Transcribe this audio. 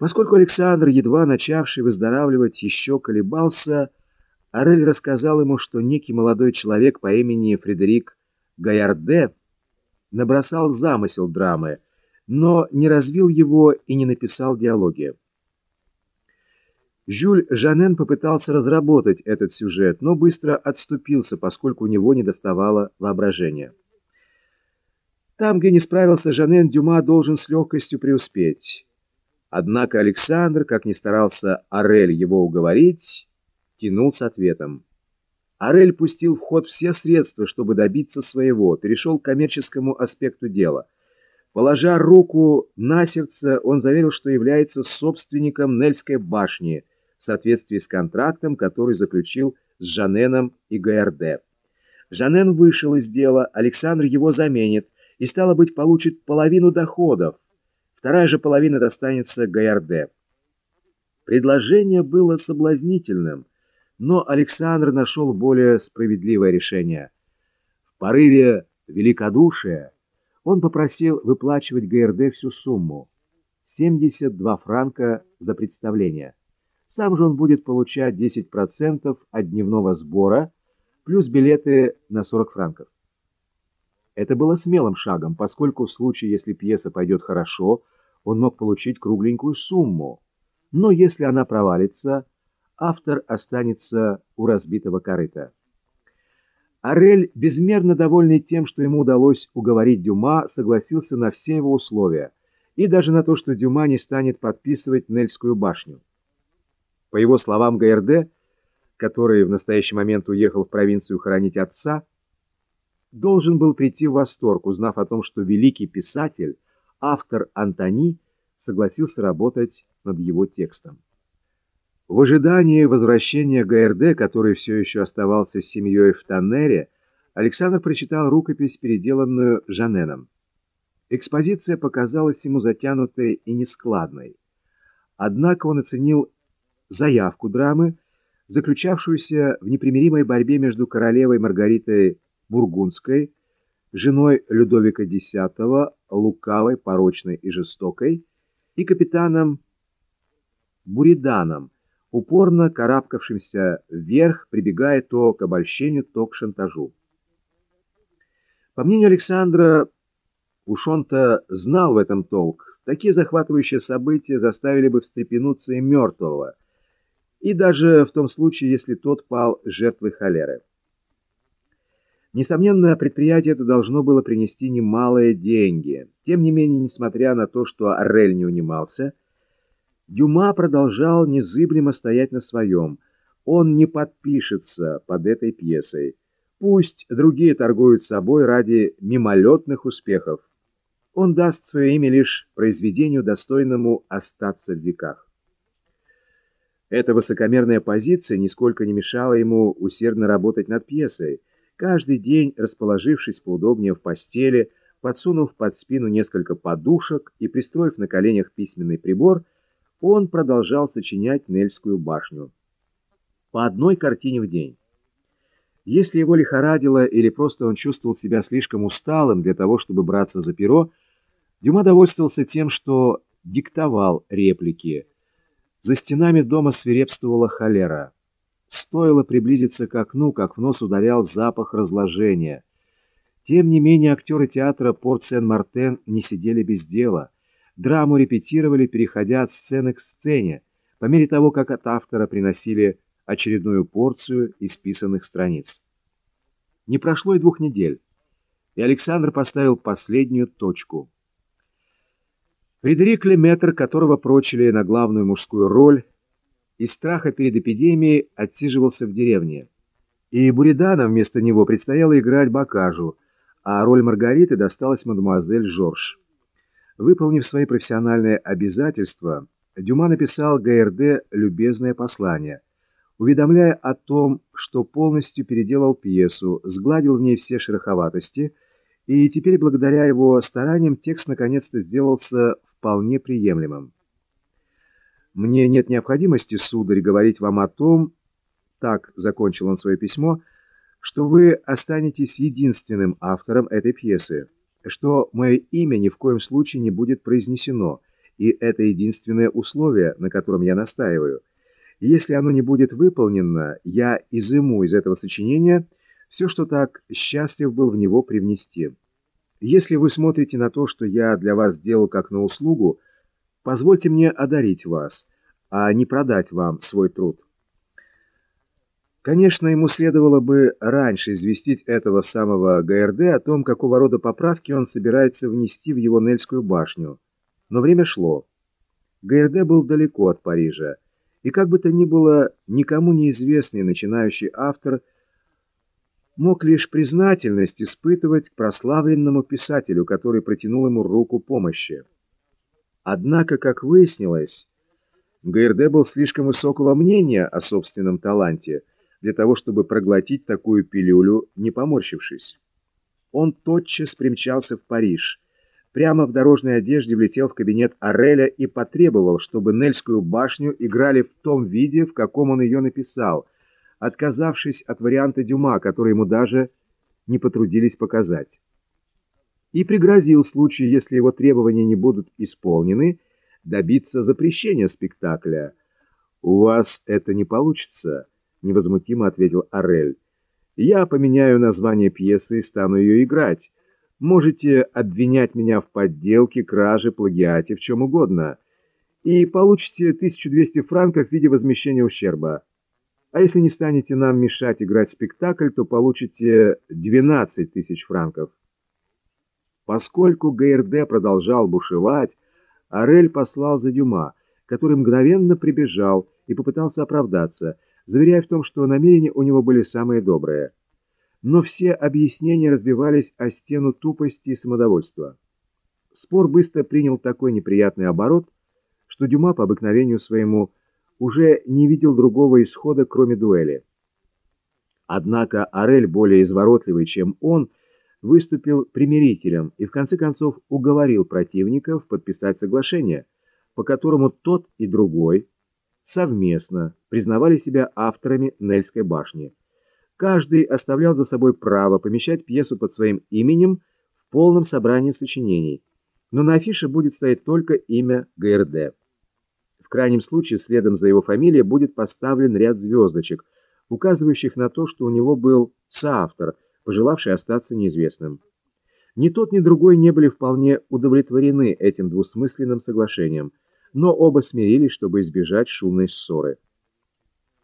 Поскольку Александр, едва начавший выздоравливать, еще колебался, Орель рассказал ему, что некий молодой человек по имени Фредерик Гаярде набросал замысел драмы, но не развил его и не написал диалоги. Жюль Жанен попытался разработать этот сюжет, но быстро отступился, поскольку у него недоставало воображения. Там, где не справился Жанен, Дюма должен с легкостью преуспеть. Однако Александр, как ни старался Орель его уговорить, тянул с ответом. Орель пустил в ход все средства, чтобы добиться своего, перешел к коммерческому аспекту дела. Положа руку на сердце, он заверил, что является собственником Нельской башни в соответствии с контрактом, который заключил с Жаненом и ГРД. Жанен вышел из дела, Александр его заменит и, стало быть, получит половину доходов, Вторая же половина достанется Гаярде. Предложение было соблазнительным, но Александр нашел более справедливое решение. В порыве великодушия он попросил выплачивать ГРД всю сумму – 72 франка за представление. Сам же он будет получать 10% от дневного сбора, плюс билеты на 40 франков. Это было смелым шагом, поскольку в случае, если пьеса пойдет хорошо, он мог получить кругленькую сумму. Но если она провалится, автор останется у разбитого корыта. Орель, безмерно довольный тем, что ему удалось уговорить Дюма, согласился на все его условия и даже на то, что Дюма не станет подписывать Нельскую башню. По его словам, ГРД, который в настоящий момент уехал в провинцию хоронить отца, должен был прийти в восторг, узнав о том, что великий писатель, автор Антони, согласился работать над его текстом. В ожидании возвращения ГРД, который все еще оставался с семьей в Таннере, Александр прочитал рукопись, переделанную Жаненом. Экспозиция показалась ему затянутой и нескладной. Однако он оценил заявку драмы, заключавшуюся в непримиримой борьбе между королевой Маргаритой Бургундской, женой Людовика X, лукавой, порочной и жестокой, и капитаном Буриданом, упорно карабкавшимся вверх, прибегая то к обольщению, то к шантажу. По мнению Александра, уж он-то знал в этом толк, такие захватывающие события заставили бы встрепенуться и мертвого, и даже в том случае, если тот пал жертвой холеры. Несомненно, предприятие это должно было принести немалые деньги. Тем не менее, несмотря на то, что Орель не унимался, Дюма продолжал незыблемо стоять на своем. Он не подпишется под этой пьесой. Пусть другие торгуют собой ради мимолетных успехов. Он даст свое имя лишь произведению, достойному остаться в веках. Эта высокомерная позиция нисколько не мешала ему усердно работать над пьесой, Каждый день, расположившись поудобнее в постели, подсунув под спину несколько подушек и пристроив на коленях письменный прибор, он продолжал сочинять Нельскую башню. По одной картине в день. Если его лихорадило или просто он чувствовал себя слишком усталым для того, чтобы браться за перо, Дюма довольствовался тем, что диктовал реплики. За стенами дома свирепствовала холера. Стоило приблизиться к окну, как в нос ударял запах разложения. Тем не менее, актеры театра Порт-Сен-Мартен не сидели без дела. Драму репетировали, переходя от сцены к сцене, по мере того, как от автора приносили очередную порцию исписанных страниц. Не прошло и двух недель, и Александр поставил последнюю точку. Фредерик Леметр, которого прочили на главную мужскую роль, из страха перед эпидемией отсиживался в деревне. И Буридана вместо него предстояло играть Бакажу, а роль Маргариты досталась мадемуазель Жорж. Выполнив свои профессиональные обязательства, Дюма написал ГРД любезное послание, уведомляя о том, что полностью переделал пьесу, сгладил в ней все шероховатости, и теперь благодаря его стараниям текст наконец-то сделался вполне приемлемым. «Мне нет необходимости, сударь, говорить вам о том, так закончил он свое письмо, что вы останетесь единственным автором этой пьесы, что мое имя ни в коем случае не будет произнесено, и это единственное условие, на котором я настаиваю. Если оно не будет выполнено, я изыму из этого сочинения все, что так счастлив был в него привнести. Если вы смотрите на то, что я для вас сделал как на услугу, позвольте мне одарить вас, а не продать вам свой труд. Конечно, ему следовало бы раньше известить этого самого ГРД о том, какого рода поправки он собирается внести в его Нельскую башню. Но время шло. ГРД был далеко от Парижа, и как бы то ни было, никому неизвестный начинающий автор мог лишь признательность испытывать к прославленному писателю, который протянул ему руку помощи. Однако, как выяснилось, ГРД был слишком высокого мнения о собственном таланте для того, чтобы проглотить такую пилюлю, не поморщившись. Он тотчас примчался в Париж, прямо в дорожной одежде влетел в кабинет Ореля и потребовал, чтобы Нельскую башню играли в том виде, в каком он ее написал, отказавшись от варианта Дюма, который ему даже не потрудились показать. И пригрозил в случае, если его требования не будут исполнены, добиться запрещения спектакля. «У вас это не получится», — невозмутимо ответил Орель. «Я поменяю название пьесы и стану ее играть. Можете обвинять меня в подделке, краже, плагиате, в чем угодно, и получите 1200 франков в виде возмещения ущерба. А если не станете нам мешать играть спектакль, то получите 12 тысяч франков». Поскольку ГРД продолжал бушевать, Орель послал за Дюма, который мгновенно прибежал и попытался оправдаться — заверяя в том, что намерения у него были самые добрые. Но все объяснения разбивались о стену тупости и самодовольства. Спор быстро принял такой неприятный оборот, что Дюма по обыкновению своему уже не видел другого исхода, кроме дуэли. Однако Орель, более изворотливый, чем он, выступил примирителем и в конце концов уговорил противников подписать соглашение, по которому тот и другой совместно признавали себя авторами Нельской башни. Каждый оставлял за собой право помещать пьесу под своим именем в полном собрании сочинений, но на афише будет стоять только имя ГРД. В крайнем случае, следом за его фамилией будет поставлен ряд звездочек, указывающих на то, что у него был соавтор, пожелавший остаться неизвестным. Ни тот, ни другой не были вполне удовлетворены этим двусмысленным соглашением – но оба смирились, чтобы избежать шумной ссоры.